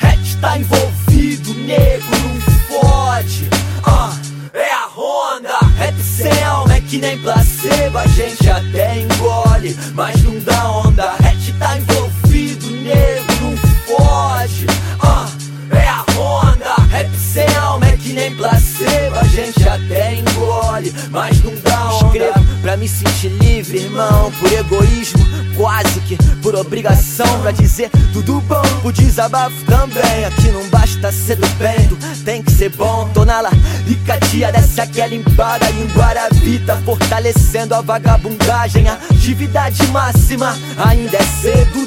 Hatch tá envolvido, nego, não fode. Ah, é a Honda. Rap sem alma é que nem placebo, a gente até engole, mas não dá onda. Hatch tá envolvido, nego, não fode. Ah, é a Honda. Rap sem alma é que nem placebo, a gente até engole, mas não dá onda. Escrevo pra me sentir livre, irmão, por egoísmo por obrigação pra dizer tudo bom. O desabafo também, aqui não basta ser do bem, tu tem que ser bom. Tô na laricatia dessa aquela limpada em Guaravita, fortalecendo a vagabundagem. Atividade máxima, ainda é cedo,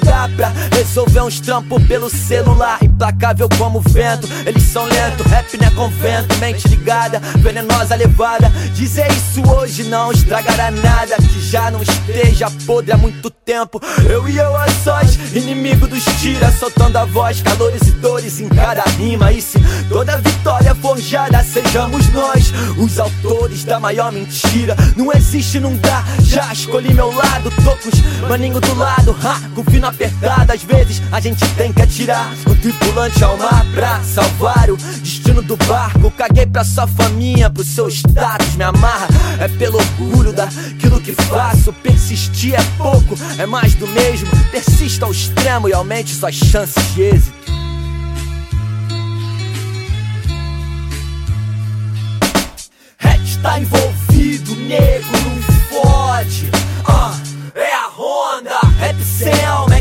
uns trampos pelo celular. Implacável como vento, eles são lentos, rap não é convento, mente ligada, venenosa levada. Dizer isso hoje não estragará nada, que já não esteja podre há muito tempo. Eu e eu a sós, inimigo dos tira, soltando a voz, calores e dores em cada rima. E se toda vitória forjada sejamos nós, os autores da maior mentira. Não existe, não dá, já escolhi meu lado. Tô com os maninho do lado, ha, com fino apertado. Às vezes a gente tem que atirar o tripulante ao mar pra salvar o destino do barco. Caguei pra sua faminha, pro seu status, me amarra. É pelo orgulho daquilo que faço. Persistir é pouco, é mais do mesmo. Persista ao extremo e aumente suas chances de êxito.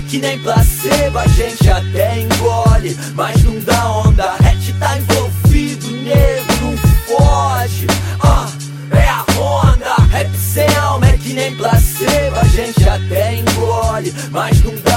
Que nem placebo, a gente até engole, mas não dá onda. Hatch tá envolvido, nego, não fode. Ah, é a Honda. Rap sem alma é que nem placebo, a gente até engole, mas não dá onda.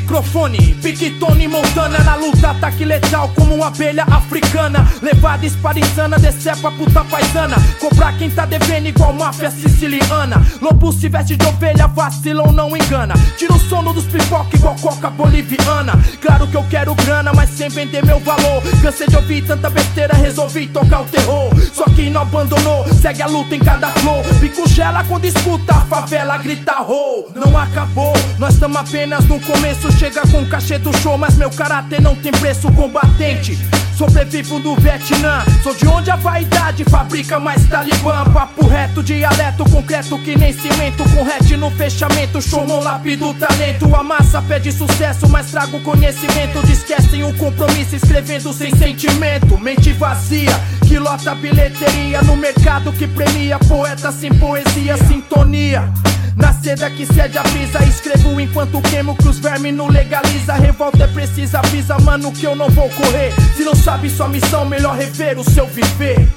Microfone, pique Tony Montana na luta, ataque letal como uma abelha africana. Levada espada insana, decepa puta paisana. Cobrar quem tá devendo igual máfia siciliana. Lobo se veste de ovelha, vacila ou não engana. Tira o sono dos pipoca igual coca boliviana. Claro que eu quero grana, mas sem vender meu valor. Cansei de ouvir tanta besteira, resolvi tocar o terror. Só que não abandonou, segue a luta em cada flor. Pico gela quando escuta a favela grita ho. Não acabou, nós estamos apenas no começo. Chega com cachê do show, mas meu caráter não tem preço combatente. Sobrevivo do Vietnã, sou de onde a vaidade fabrica mais talibã. Papo reto, dialeto concreto que nem cimento. Com rete no fechamento, showman lápido talento. A massa pede sucesso, mas trago conhecimento. Esquecem o compromisso, escrevendo sem sentimento. Mente vazia, que lota bilheteria no mercado que premia poeta sem poesia, sintonia. Na seda que cede a brisa, escrevo enquanto queimo que os vermes não legaliza. Revolta é precisa, avisa, mano, que eu não vou correr. Se não sabe sua missão, melhor rever o seu viver.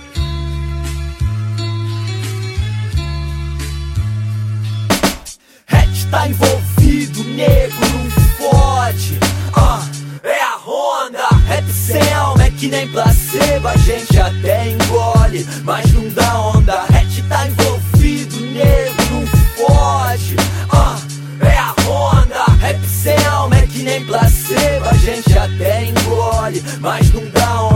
Hatch tá envolvido, nego, não fode. Ah, é a Honda. Rap sem alma é que nem placebo, a gente até engole, mas não dá onda. mas não dá